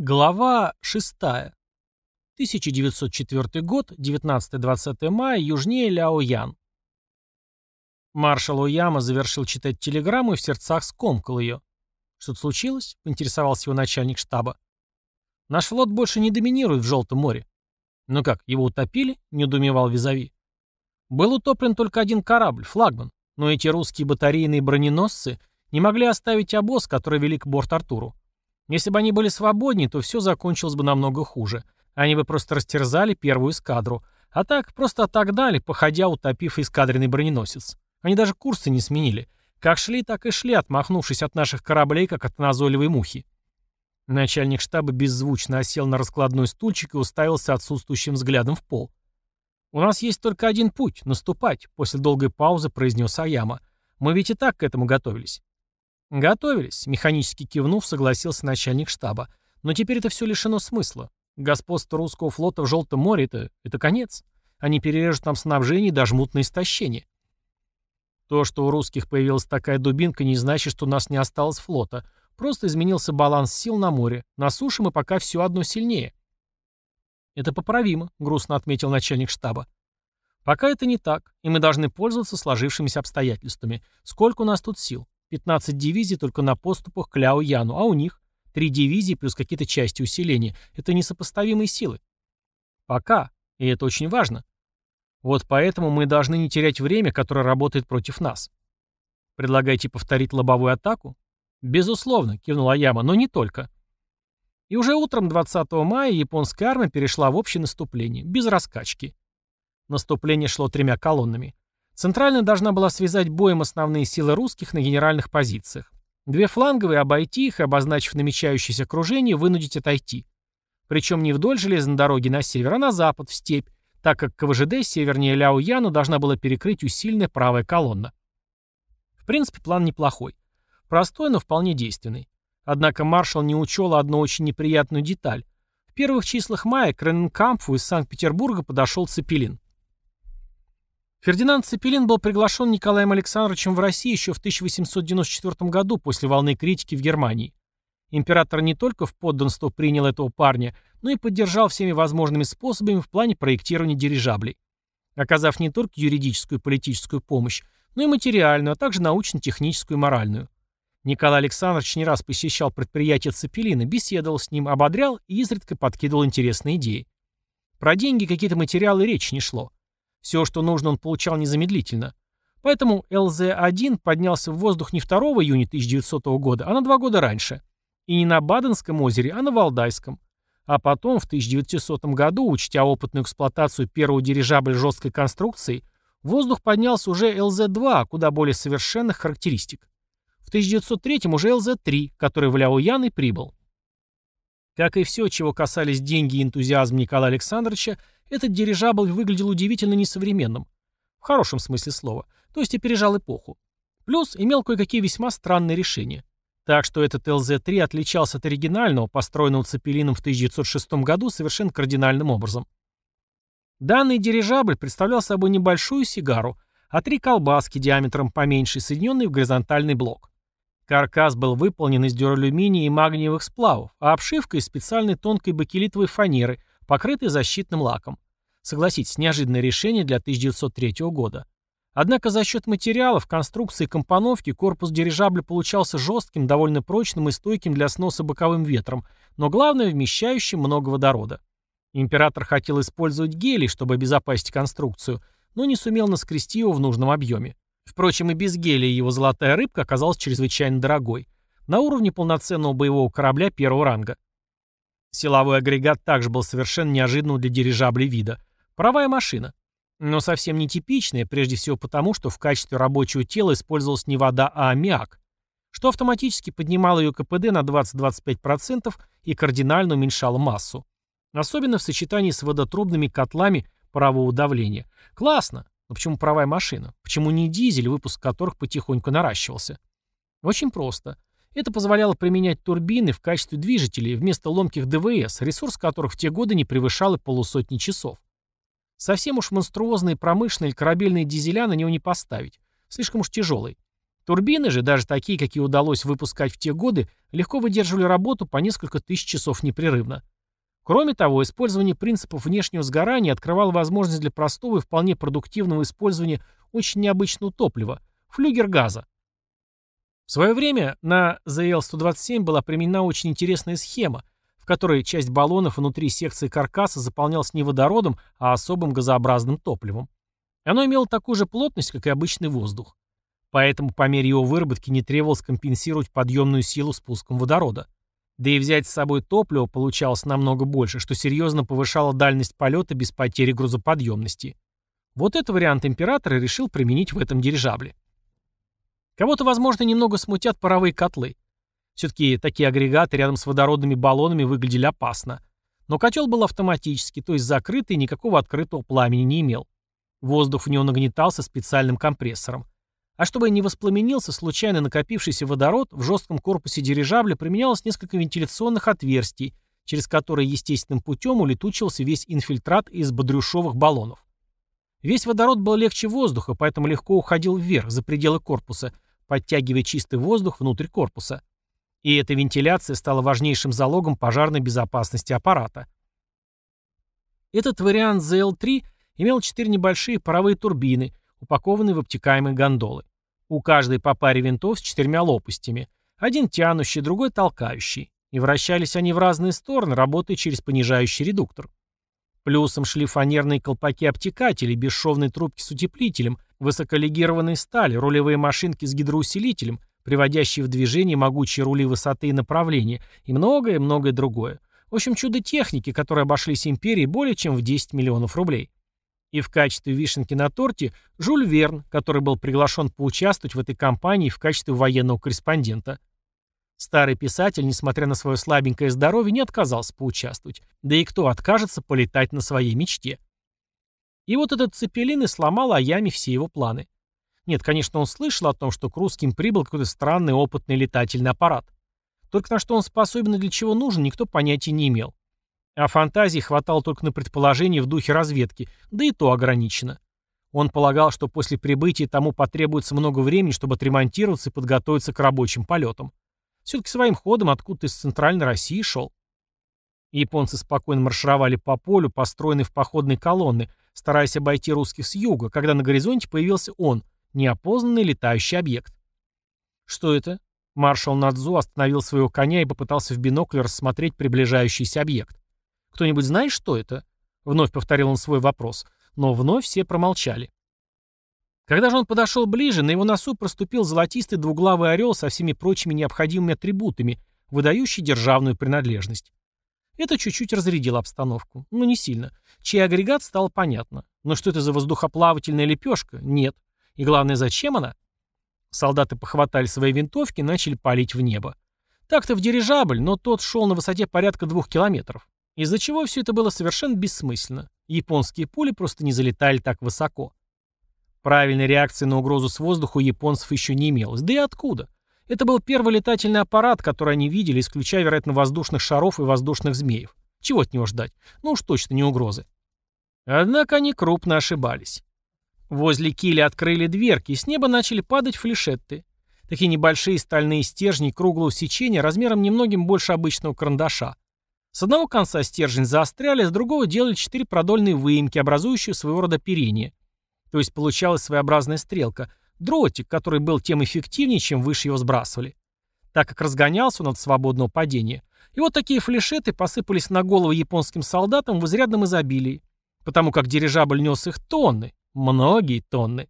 Глава 6. 1904 год, 19-20 мая, южнее Ляоян. Маршал Ояма завершил читать телеграмму и в сердцах скомкал ее. «Что-то случилось?» — поинтересовался его начальник штаба. «Наш флот больше не доминирует в Желтом море». «Ну как, его утопили?» — недоумевал Визави. «Был утоплен только один корабль, флагман, но эти русские батарейные броненосцы не могли оставить обоз, который вели к борт-Артуру. Если бы они были свободнее, то все закончилось бы намного хуже. Они бы просто растерзали первую эскадру. А так, просто отогнали, походя, утопив эскадренный броненосец. Они даже курсы не сменили. Как шли, так и шли, отмахнувшись от наших кораблей, как от назойливой мухи. Начальник штаба беззвучно осел на раскладной стульчик и уставился отсутствующим взглядом в пол. «У нас есть только один путь — наступать», — после долгой паузы произнес Аяма. «Мы ведь и так к этому готовились. «Готовились», — механически кивнув, согласился начальник штаба. «Но теперь это все лишено смысла. Господство русского флота в Желтом море это, — это конец. Они перережут нам снабжение и дожмут на истощение». То, что у русских появилась такая дубинка, не значит, что у нас не осталось флота. Просто изменился баланс сил на море. На суше мы пока все одно сильнее. «Это поправимо», — грустно отметил начальник штаба. «Пока это не так, и мы должны пользоваться сложившимися обстоятельствами. Сколько у нас тут сил? 15 дивизий только на поступах к Ляо-Яну, а у них три дивизии плюс какие-то части усиления. Это несопоставимые силы. Пока. И это очень важно. Вот поэтому мы должны не терять время, которое работает против нас. Предлагаете повторить лобовую атаку? Безусловно, кивнула Яма, но не только. И уже утром 20 мая японская армия перешла в общее наступление, без раскачки. Наступление шло тремя колоннами. Центральная должна была связать боем основные силы русских на генеральных позициях. Две фланговые обойти их, обозначив намечающееся окружение, вынудить отойти. Причем не вдоль железной дороги на север, а на запад, в степь, так как КВЖД севернее Ляо-Яну должна была перекрыть усиленная правая колонна. В принципе, план неплохой. Простой, но вполне действенный. Однако маршал не учел одну очень неприятную деталь. В первых числах мая к Рененкампфу из Санкт-Петербурга подошел Цепелин. Фердинанд Цепелин был приглашен Николаем Александровичем в Россию еще в 1894 году после волны критики в Германии. Император не только в подданство принял этого парня, но и поддержал всеми возможными способами в плане проектирования дирижаблей, оказав не только юридическую и политическую помощь, но и материальную, а также научно-техническую и моральную. Николай Александрович не раз посещал предприятия Цепелина, беседовал с ним, ободрял и изредка подкидывал интересные идеи. Про деньги какие-то материалы речи не шло. Все, что нужно, он получал незамедлительно. Поэтому ЛЗ-1 поднялся в воздух не 2 июня 1900 года, а на два года раньше. И не на Баденском озере, а на Валдайском. А потом, в 1900 году, учтя опытную эксплуатацию первого дирижабля жесткой конструкции, в воздух поднялся уже ЛЗ-2, куда более совершенных характеристик. В 1903 уже ЛЗ-3, который в Ляоян и прибыл. Как и все, чего касались деньги и энтузиазм Николая Александровича, этот дирижабль выглядел удивительно несовременным. В хорошем смысле слова. То есть опережал эпоху. Плюс имел кое-какие весьма странные решения. Так что этот ЛЗ-3 отличался от оригинального, построенного Цепелином в 1906 году, совершенно кардинальным образом. Данный дирижабль представлял собой небольшую сигару, а три колбаски диаметром поменьше, соединенные в горизонтальный блок. Каркас был выполнен из дюралюминия и магниевых сплавов, а обшивка из специальной тонкой бакелитовой фанеры, покрытый защитным лаком. Согласитесь, неожиданное решение для 1903 года. Однако за счет материалов, конструкции и компоновки корпус дирижабля получался жестким, довольно прочным и стойким для сноса боковым ветром, но главное, вмещающим много водорода. Император хотел использовать гелий, чтобы обезопасить конструкцию, но не сумел наскрести его в нужном объеме. Впрочем, и без гелия его золотая рыбка оказалась чрезвычайно дорогой, на уровне полноценного боевого корабля первого ранга. Силовой агрегат также был совершенно неожиданным для дирижаблей вида. Паровая машина. Но совсем нетипичная, прежде всего потому, что в качестве рабочего тела использовалась не вода, а аммиак, что автоматически поднимало ее КПД на 20-25% и кардинально уменьшало массу. Особенно в сочетании с водотрубными котлами парового давления. Классно! Но почему паровая машина? Почему не дизель, выпуск которых потихоньку наращивался? Очень просто. Это позволяло применять турбины в качестве движителей вместо ломких ДВС, ресурс которых в те годы не превышал и полусотни часов. Совсем уж монструозные промышленные или корабельные дизеля на него не поставить. Слишком уж тяжелый. Турбины же, даже такие, какие удалось выпускать в те годы, легко выдерживали работу по несколько тысяч часов непрерывно. Кроме того, использование принципов внешнего сгорания открывало возможность для простого и вполне продуктивного использования очень необычного топлива – флюгер-газа. В свое время на ZL-127 была применена очень интересная схема, в которой часть баллонов внутри секции каркаса заполнялась не водородом, а особым газообразным топливом. Оно имело такую же плотность, как и обычный воздух. Поэтому по мере его выработки не требовалось компенсировать подъемную силу спуском водорода. Да и взять с собой топливо получалось намного больше, что серьезно повышало дальность полета без потери грузоподъемности. Вот этот вариант император решил применить в этом дирижабле. Кого-то, возможно, немного смутят паровые котлы. Все-таки такие агрегаты рядом с водородными баллонами выглядели опасно. Но котел был автоматический, то есть закрытый никакого открытого пламени не имел. Воздух в него нагнетался специальным компрессором. А чтобы не воспламенился случайно накопившийся водород, в жестком корпусе дирижабля применялось несколько вентиляционных отверстий, через которые естественным путем улетучивался весь инфильтрат из бодрюшовых баллонов. Весь водород был легче воздуха, поэтому легко уходил вверх, за пределы корпуса, подтягивая чистый воздух внутрь корпуса. И эта вентиляция стала важнейшим залогом пожарной безопасности аппарата. Этот вариант ZL-3 имел четыре небольшие паровые турбины, упакованные в обтекаемые гондолы. У каждой по паре винтов с четырьмя лопастями. Один тянущий, другой толкающий. И вращались они в разные стороны, работая через понижающий редуктор. Плюсом шли фанерные колпаки-обтекатели, бесшовные трубки с утеплителем, высоколегированные стали, рулевые машинки с гидроусилителем, приводящие в движение могучие рули высоты и направления, и многое-многое другое. В общем, чудо техники, которые обошлись империи более чем в 10 миллионов рублей. И в качестве вишенки на торте Жюль Верн, который был приглашен поучаствовать в этой кампании в качестве военного корреспондента. Старый писатель, несмотря на свое слабенькое здоровье, не отказался поучаствовать. Да и кто откажется полетать на своей мечте? И вот этот Цепелин и сломал Аями все его планы. Нет, конечно, он слышал о том, что к русским прибыл какой-то странный опытный летательный аппарат. Только на что он способен и для чего нужен, никто понятия не имел. А фантазии хватало только на предположение в духе разведки, да и то ограничено. Он полагал, что после прибытия тому потребуется много времени, чтобы отремонтироваться и подготовиться к рабочим полетам. Все-таки своим ходом откуда-то из центральной России шел. Японцы спокойно маршировали по полю, построенной в походной колонны, стараясь обойти русских с юга, когда на горизонте появился он, неопознанный летающий объект. Что это? Маршал Надзу остановил своего коня и попытался в бинокль рассмотреть приближающийся объект. «Кто-нибудь знает, что это?» Вновь повторил он свой вопрос, но вновь все промолчали. Когда же он подошел ближе, на его носу проступил золотистый двуглавый орел со всеми прочими необходимыми атрибутами, выдающий державную принадлежность. Это чуть-чуть разрядило обстановку, но не сильно. Чей агрегат стало понятно. Но что это за воздухоплавательная лепешка? Нет. И главное, зачем она? Солдаты похватали свои винтовки и начали палить в небо. Так-то в дирижабль, но тот шел на высоте порядка двух километров. Из-за чего все это было совершенно бессмысленно. Японские пули просто не залетали так высоко. Правильной реакции на угрозу с воздуха японцев еще не имелось. Да и откуда? Это был первый летательный аппарат, который они видели, исключая, вероятно, воздушных шаров и воздушных змеев. Чего от него ждать? Ну уж точно не угрозы. Однако они крупно ошибались. Возле киля открыли дверки, и с неба начали падать флешетты. Такие небольшие стальные стержни круглого сечения размером немногим больше обычного карандаша. С одного конца стержень заостряли, с другого делали четыре продольные выемки, образующие своего рода оперение. То есть получалась своеобразная стрелка, дротик, который был тем эффективнее, чем выше его сбрасывали. Так как разгонялся он от свободного падения. И вот такие флешеты посыпались на голову японским солдатам в изрядном изобилии, потому как дирижабль нес их тонны, многие тонны.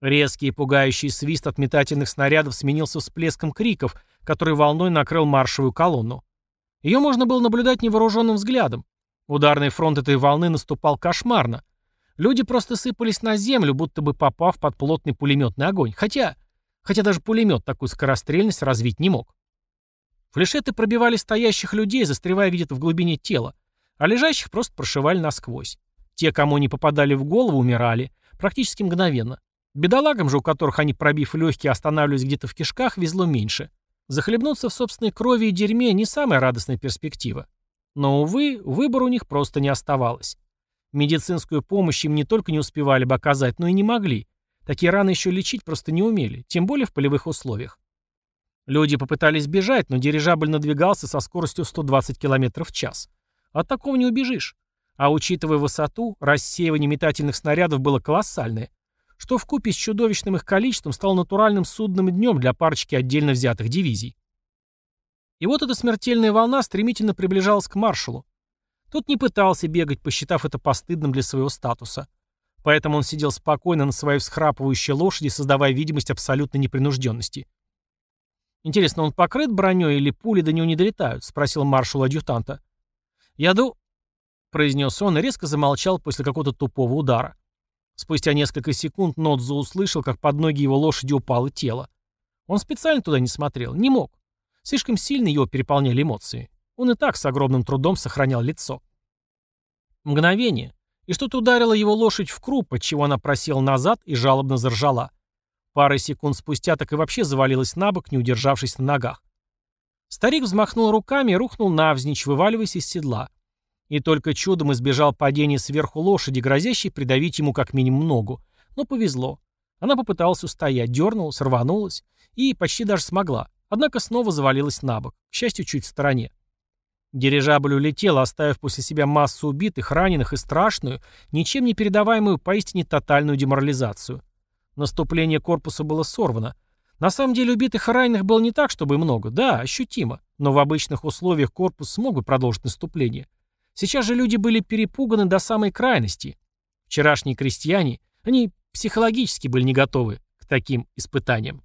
Резкий и пугающий свист от метательных снарядов сменился всплеском криков, который волной накрыл маршевую колонну. Ее можно было наблюдать невооруженным взглядом. Ударный фронт этой волны наступал кошмарно. Люди просто сыпались на землю, будто бы попав под плотный пулеметный огонь. Хотя, хотя даже пулемет такую скорострельность развить не мог. Флешеты пробивали стоящих людей, застревая где-то в глубине тела, а лежащих просто прошивали насквозь. Те, кому не попадали в голову, умирали. Практически мгновенно. Бедолагам же, у которых они, пробив легкие, останавливались где-то в кишках, везло меньше. Захлебнуться в собственной крови и дерьме не самая радостная перспектива. Но, увы, выбора у них просто не оставалось. Медицинскую помощь им не только не успевали бы оказать, но и не могли, Такие раны еще лечить просто не умели, тем более в полевых условиях. Люди попытались бежать, но дирижабль надвигался со скоростью 120 км в час. От такого не убежишь. А учитывая высоту, рассеивание метательных снарядов было колоссальное, что в купе с чудовищным их количеством стало натуральным судным днем для парочки отдельно взятых дивизий. И вот эта смертельная волна стремительно приближалась к маршалу. Тот не пытался бегать, посчитав это постыдным для своего статуса. Поэтому он сидел спокойно на своей всхрапывающей лошади, создавая видимость абсолютной непринужденности. «Интересно, он покрыт броней или пули до него не долетают?» — спросил маршал адъютанта. «Я ду...» — произнес он и резко замолчал после какого-то тупого удара. Спустя несколько секунд Нодзу услышал, как под ноги его лошади упало тело. Он специально туда не смотрел, не мог. Слишком сильно его переполняли эмоции. Он и так с огромным трудом сохранял лицо. Мгновение, и что-то ударило его лошадь в круп, отчего она просела назад и жалобно заржала. Пары секунд спустя так и вообще завалилась на бок, не удержавшись на ногах. Старик взмахнул руками и рухнул навзничь, вываливаясь из седла. И только чудом избежал падения сверху лошади, грозящей придавить ему как минимум ногу. Но повезло. Она попыталась устоять, дернулась, рванулась и почти даже смогла. Однако снова завалилась на бок, к счастью, чуть в стороне. Дирижабль улетел, оставив после себя массу убитых, раненых и страшную, ничем не передаваемую поистине тотальную деморализацию. Наступление корпуса было сорвано. На самом деле убитых и раненых было не так, чтобы много. Да, ощутимо. Но в обычных условиях корпус смог бы продолжить наступление. Сейчас же люди были перепуганы до самой крайности. Вчерашние крестьяне, они психологически были не готовы к таким испытаниям.